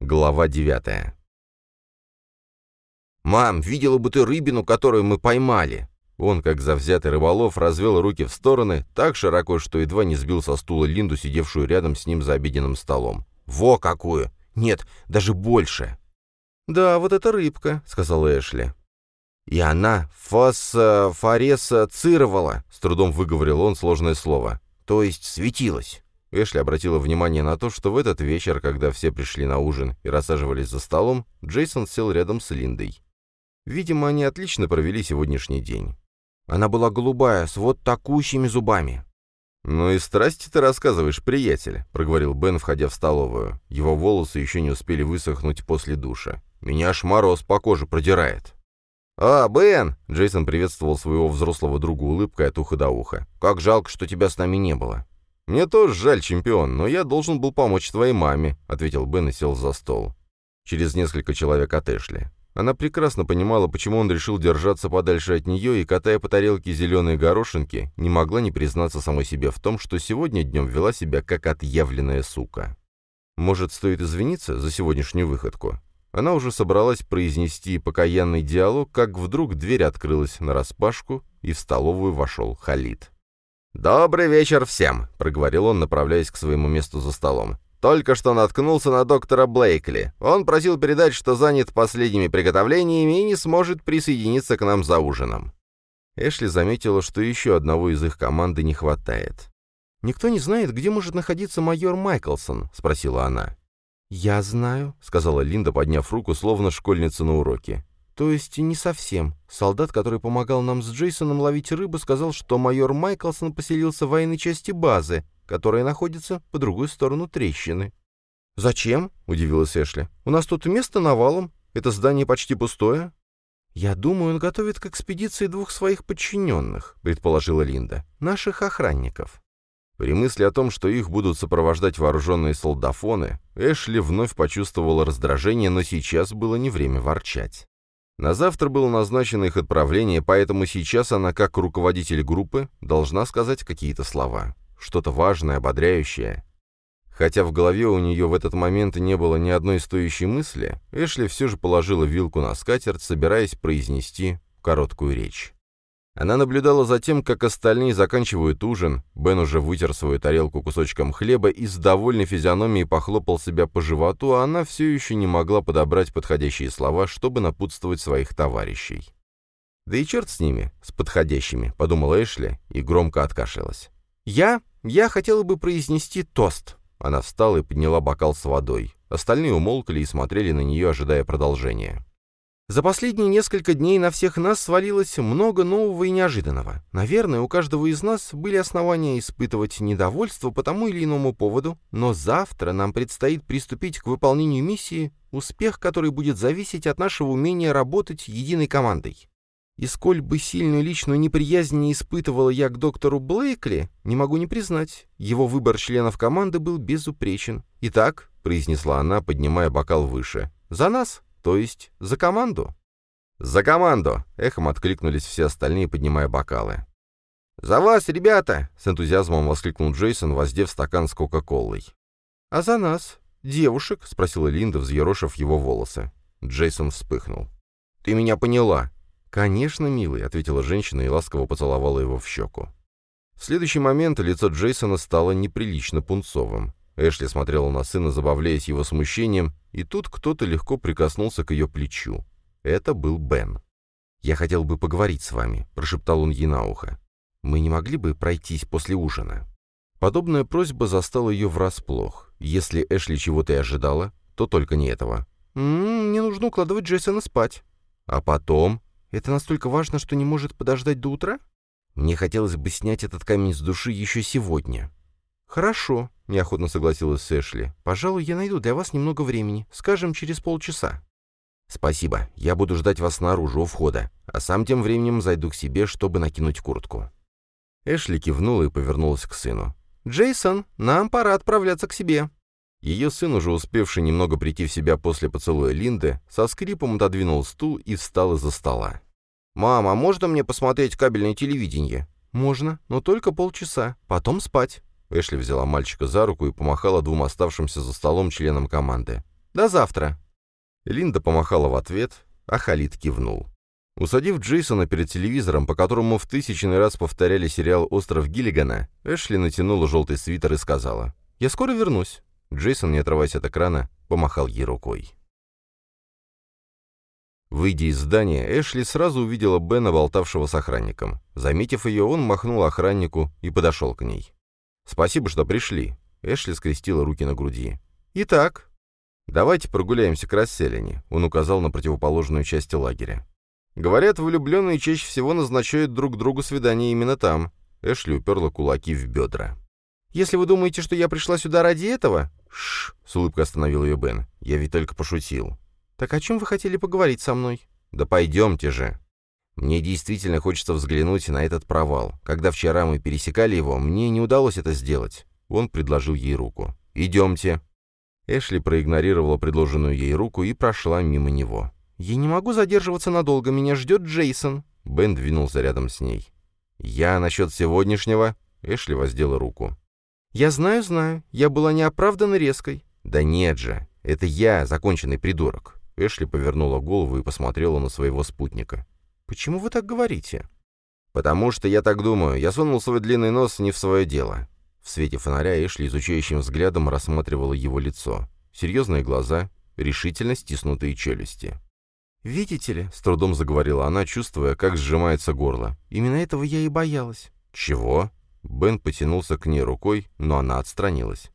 Глава девятая. «Мам, видела бы ты рыбину, которую мы поймали!» Он, как завзятый рыболов, развел руки в стороны, так широко, что едва не сбил со стула Линду, сидевшую рядом с ним за обеденным столом. «Во какую! Нет, даже больше!» «Да, вот это рыбка», — сказал Эшли. «И она фосфоресцировала», — с трудом выговорил он сложное слово. «То есть светилась». Эшли обратила внимание на то, что в этот вечер, когда все пришли на ужин и рассаживались за столом, Джейсон сел рядом с Линдой. Видимо, они отлично провели сегодняшний день. Она была голубая, с вот такущими зубами. «Ну и страсти ты рассказываешь, приятель», — проговорил Бен, входя в столовую. Его волосы еще не успели высохнуть после душа. «Меня аж мороз по коже продирает». «А, Бен!» — Джейсон приветствовал своего взрослого друга улыбкой от уха до уха. «Как жалко, что тебя с нами не было». «Мне тоже жаль, чемпион, но я должен был помочь твоей маме», — ответил Бен и сел за стол. Через несколько человек от Эшли. Она прекрасно понимала, почему он решил держаться подальше от нее, и, катая по тарелке зеленые горошинки, не могла не признаться самой себе в том, что сегодня днем вела себя как отъявленная сука. Может, стоит извиниться за сегодняшнюю выходку? Она уже собралась произнести покаянный диалог, как вдруг дверь открылась нараспашку, и в столовую вошел Халид. «Добрый вечер всем», — проговорил он, направляясь к своему месту за столом. «Только что наткнулся на доктора Блейкли. Он просил передать, что занят последними приготовлениями и не сможет присоединиться к нам за ужином». Эшли заметила, что еще одного из их команды не хватает. «Никто не знает, где может находиться майор Майклсон?» — спросила она. «Я знаю», — сказала Линда, подняв руку, словно школьница на уроке. «То есть не совсем. Солдат, который помогал нам с Джейсоном ловить рыбу, сказал, что майор Майклсон поселился в военной части базы, которая находится по другую сторону трещины». «Зачем?» — удивилась Эшли. «У нас тут место навалом. Это здание почти пустое». «Я думаю, он готовит к экспедиции двух своих подчиненных», — предположила Линда. «Наших охранников». При мысли о том, что их будут сопровождать вооруженные солдафоны, Эшли вновь почувствовала раздражение, но сейчас было не время ворчать. На завтра было назначено их отправление, поэтому сейчас она, как руководитель группы, должна сказать какие-то слова. Что-то важное, ободряющее. Хотя в голове у нее в этот момент не было ни одной стоящей мысли, Эшли все же положила вилку на скатерть, собираясь произнести короткую речь. Она наблюдала за тем, как остальные заканчивают ужин, Бен уже вытер свою тарелку кусочком хлеба и с довольной физиономией похлопал себя по животу, а она все еще не могла подобрать подходящие слова, чтобы напутствовать своих товарищей. «Да и черт с ними, с подходящими», — подумала Эшли и громко откашлялась. «Я? Я хотела бы произнести тост». Она встала и подняла бокал с водой. Остальные умолкли и смотрели на нее, ожидая продолжения. За последние несколько дней на всех нас свалилось много нового и неожиданного. Наверное, у каждого из нас были основания испытывать недовольство по тому или иному поводу, но завтра нам предстоит приступить к выполнению миссии, успех которой будет зависеть от нашего умения работать единой командой. И сколь бы сильную личную неприязнь не испытывала я к доктору Блейкли, не могу не признать, его выбор членов команды был безупречен. «Итак», — произнесла она, поднимая бокал выше, — «за нас!» То есть за команду? «За команду!» — эхом откликнулись все остальные, поднимая бокалы. «За вас, ребята!» — с энтузиазмом воскликнул Джейсон, воздев стакан с Кока-Колой. «А за нас? Девушек?» — спросила Линда, взъерошив его волосы. Джейсон вспыхнул. «Ты меня поняла!» «Конечно, милый», — ответила женщина и ласково поцеловала его в щеку. В следующий момент лицо Джейсона стало неприлично пунцовым. Эшли смотрела на сына, забавляясь его смущением, и тут кто-то легко прикоснулся к ее плечу. Это был Бен. «Я хотел бы поговорить с вами», — прошептал он ей на ухо. «Мы не могли бы пройтись после ужина?» Подобная просьба застала ее врасплох. Если Эшли чего-то и ожидала, то только не этого. «М -м, «Мне нужно укладывать Джейсона спать». «А потом?» «Это настолько важно, что не может подождать до утра?» «Мне хотелось бы снять этот камень с души еще сегодня». «Хорошо», — неохотно согласилась Сэшли. «Пожалуй, я найду для вас немного времени, скажем, через полчаса». «Спасибо. Я буду ждать вас снаружи у входа, а сам тем временем зайду к себе, чтобы накинуть куртку». Эшли кивнула и повернулась к сыну. «Джейсон, нам пора отправляться к себе». Ее сын, уже успевший немного прийти в себя после поцелуя Линды, со скрипом отодвинул стул и встал из-за стола. «Мама, можно мне посмотреть кабельное телевидение?» «Можно, но только полчаса. Потом спать». Эшли взяла мальчика за руку и помахала двум оставшимся за столом членам команды. До завтра». Линда помахала в ответ, а Халид кивнул. Усадив Джейсона перед телевизором, по которому в тысячный раз повторяли сериал «Остров Гиллигана», Эшли натянула желтый свитер и сказала «Я скоро вернусь». Джейсон, не отрываясь от экрана, помахал ей рукой. Выйдя из здания, Эшли сразу увидела Бена, болтавшего с охранником. Заметив ее, он махнул охраннику и подошел к ней. «Спасибо, что пришли». Эшли скрестила руки на груди. «Итак?» «Давайте прогуляемся к расселине», — он указал на противоположную часть лагеря. «Говорят, влюбленные чаще всего назначают друг другу свидание именно там». Эшли уперла кулаки в бедра. «Если вы думаете, что я пришла сюда ради этого...» «Шш!» — с улыбкой остановил ее Бен. «Я ведь только пошутил». «Так о чем вы хотели поговорить со мной?» «Да пойдемте же». Мне действительно хочется взглянуть на этот провал. Когда вчера мы пересекали его, мне не удалось это сделать. Он предложил ей руку. «Идемте». Эшли проигнорировала предложенную ей руку и прошла мимо него. «Я не могу задерживаться надолго, меня ждет Джейсон». Бен двинулся рядом с ней. «Я насчет сегодняшнего...» Эшли воздела руку. «Я знаю, знаю. Я была неоправданно резкой». «Да нет же. Это я, законченный придурок. Эшли повернула голову и посмотрела на своего спутника. «Почему вы так говорите?» «Потому что я так думаю. Я сунул свой длинный нос не в свое дело». В свете фонаря Эшли изучающим взглядом рассматривала его лицо. Серьезные глаза, решительно стиснутые челюсти. «Видите ли», — с трудом заговорила она, чувствуя, как сжимается горло. «Именно этого я и боялась». «Чего?» Бен потянулся к ней рукой, но она отстранилась.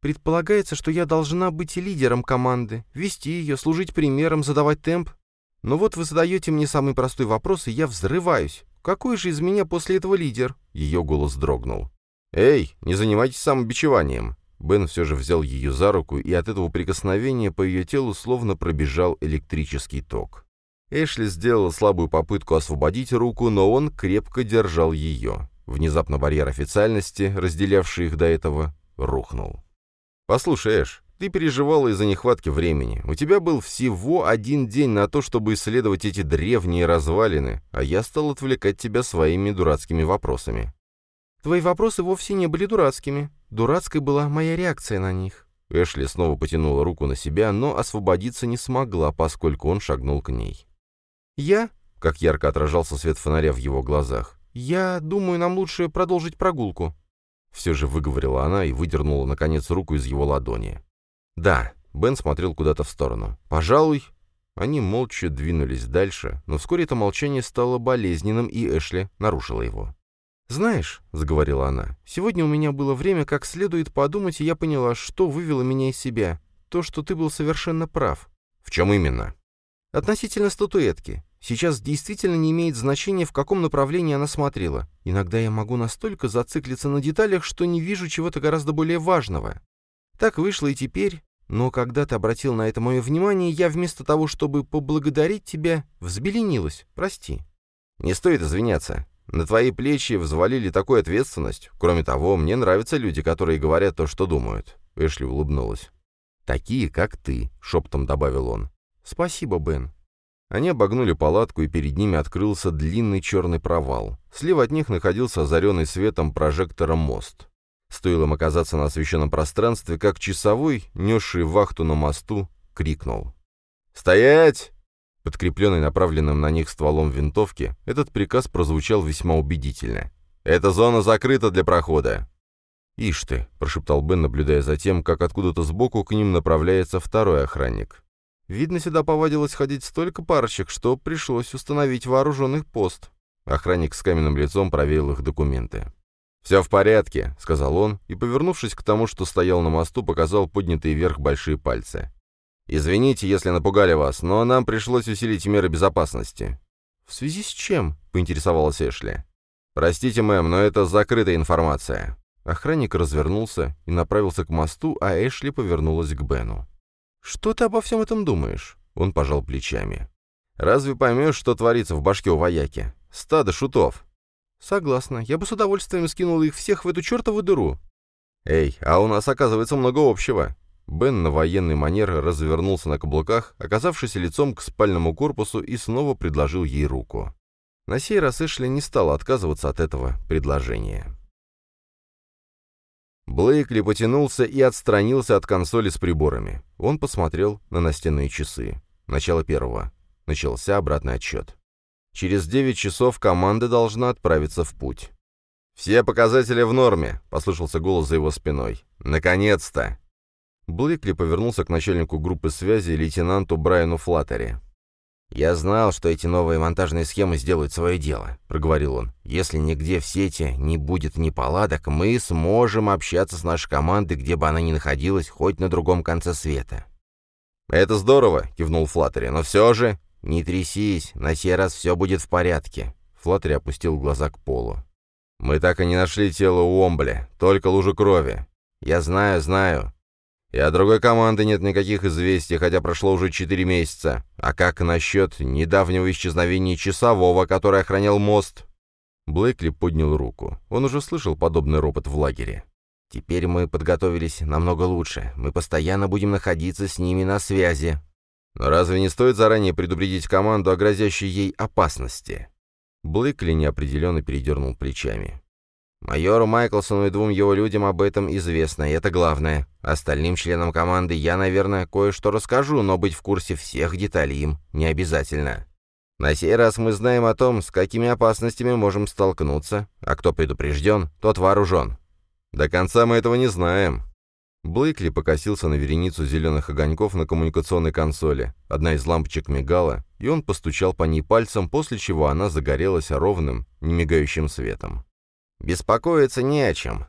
Предполагается, что я должна быть лидером команды, вести ее, служить примером, задавать темп. Но вот вы задаете мне самый простой вопрос, и я взрываюсь. Какой же из меня после этого лидер?» Ее голос дрогнул. «Эй, не занимайтесь самобичеванием!» Бен все же взял ее за руку, и от этого прикосновения по ее телу словно пробежал электрический ток. Эшли сделала слабую попытку освободить руку, но он крепко держал ее. Внезапно барьер официальности, разделявший их до этого, рухнул. «Послушай, Эш, ты переживала из-за нехватки времени. У тебя был всего один день на то, чтобы исследовать эти древние развалины, а я стал отвлекать тебя своими дурацкими вопросами». «Твои вопросы вовсе не были дурацкими. Дурацкой была моя реакция на них». Эшли снова потянула руку на себя, но освободиться не смогла, поскольку он шагнул к ней. «Я?» — как ярко отражался свет фонаря в его глазах. «Я думаю, нам лучше продолжить прогулку». Все же выговорила она и выдернула, наконец, руку из его ладони. «Да», — Бен смотрел куда-то в сторону. «Пожалуй...» Они молча двинулись дальше, но вскоре это молчание стало болезненным, и Эшли нарушила его. «Знаешь», — заговорила она, — «сегодня у меня было время как следует подумать, и я поняла, что вывело меня из себя. То, что ты был совершенно прав». «В чем именно?» «Относительно статуэтки. Сейчас действительно не имеет значения, в каком направлении она смотрела. Иногда я могу настолько зациклиться на деталях, что не вижу чего-то гораздо более важного. Так вышло и теперь, но когда ты обратил на это мое внимание, я вместо того, чтобы поблагодарить тебя, взбеленилась. Прости. Не стоит извиняться. На твои плечи взвалили такую ответственность. Кроме того, мне нравятся люди, которые говорят то, что думают. Эшли улыбнулась. «Такие, как ты», — шептом добавил он. «Спасибо, Бен. Они обогнули палатку, и перед ними открылся длинный черный провал. Слева от них находился озаренный светом прожектора мост. Стоило им оказаться на освещенном пространстве, как часовой, несший вахту на мосту, крикнул. «Стоять!» Подкрепленный направленным на них стволом винтовки, этот приказ прозвучал весьма убедительно. «Эта зона закрыта для прохода!» «Ишь ты!» — прошептал Бен, наблюдая за тем, как откуда-то сбоку к ним направляется второй охранник. Видно, сюда повадилось ходить столько парочек, что пришлось установить вооруженный пост. Охранник с каменным лицом проверил их документы. «Все в порядке», — сказал он, и, повернувшись к тому, что стоял на мосту, показал поднятые вверх большие пальцы. «Извините, если напугали вас, но нам пришлось усилить меры безопасности». «В связи с чем?» — поинтересовалась Эшли. «Простите, мэм, но это закрытая информация». Охранник развернулся и направился к мосту, а Эшли повернулась к Бену. «Что ты обо всем этом думаешь?» Он пожал плечами. «Разве поймешь, что творится в башке у вояки? Стадо шутов». «Согласна. Я бы с удовольствием скинул их всех в эту чертову дыру». «Эй, а у нас, оказывается, много общего». Бен на военный манер развернулся на каблуках, оказавшись лицом к спальному корпусу, и снова предложил ей руку. На сей раз Эшли не стала отказываться от этого предложения. Блейкли потянулся и отстранился от консоли с приборами. Он посмотрел на настенные часы. Начало первого. Начался обратный отсчет. Через 9 часов команда должна отправиться в путь. «Все показатели в норме», — послышался голос за его спиной. «Наконец-то!» Блейкли повернулся к начальнику группы связи лейтенанту Брайану Флаттери. «Я знал, что эти новые монтажные схемы сделают свое дело», — проговорил он. «Если нигде в сети не будет неполадок, мы сможем общаться с нашей командой, где бы она ни находилась, хоть на другом конце света». «Это здорово», — кивнул Флаттери, — «но все же...» «Не трясись, на сей раз все будет в порядке». Флаттери опустил глаза к полу. «Мы так и не нашли тело Уомбля, только лужи крови». «Я знаю, знаю. И о другой команды нет никаких известий, хотя прошло уже четыре месяца. А как насчет недавнего исчезновения часового, который охранял мост?» Блейкли поднял руку. Он уже слышал подобный ропот в лагере. «Теперь мы подготовились намного лучше. Мы постоянно будем находиться с ними на связи». «Но разве не стоит заранее предупредить команду о грозящей ей опасности?» Блейкли неопределенно передернул плечами. Майору Майклсону и двум его людям об этом известно, и это главное. Остальным членам команды я, наверное, кое-что расскажу, но быть в курсе всех деталей им не обязательно. На сей раз мы знаем о том, с какими опасностями можем столкнуться, а кто предупрежден, тот вооружен. До конца мы этого не знаем. Блейкли покосился на вереницу зеленых огоньков на коммуникационной консоли. Одна из лампочек мигала, и он постучал по ней пальцем, после чего она загорелась ровным, немигающим светом. «Беспокоиться не о чем»,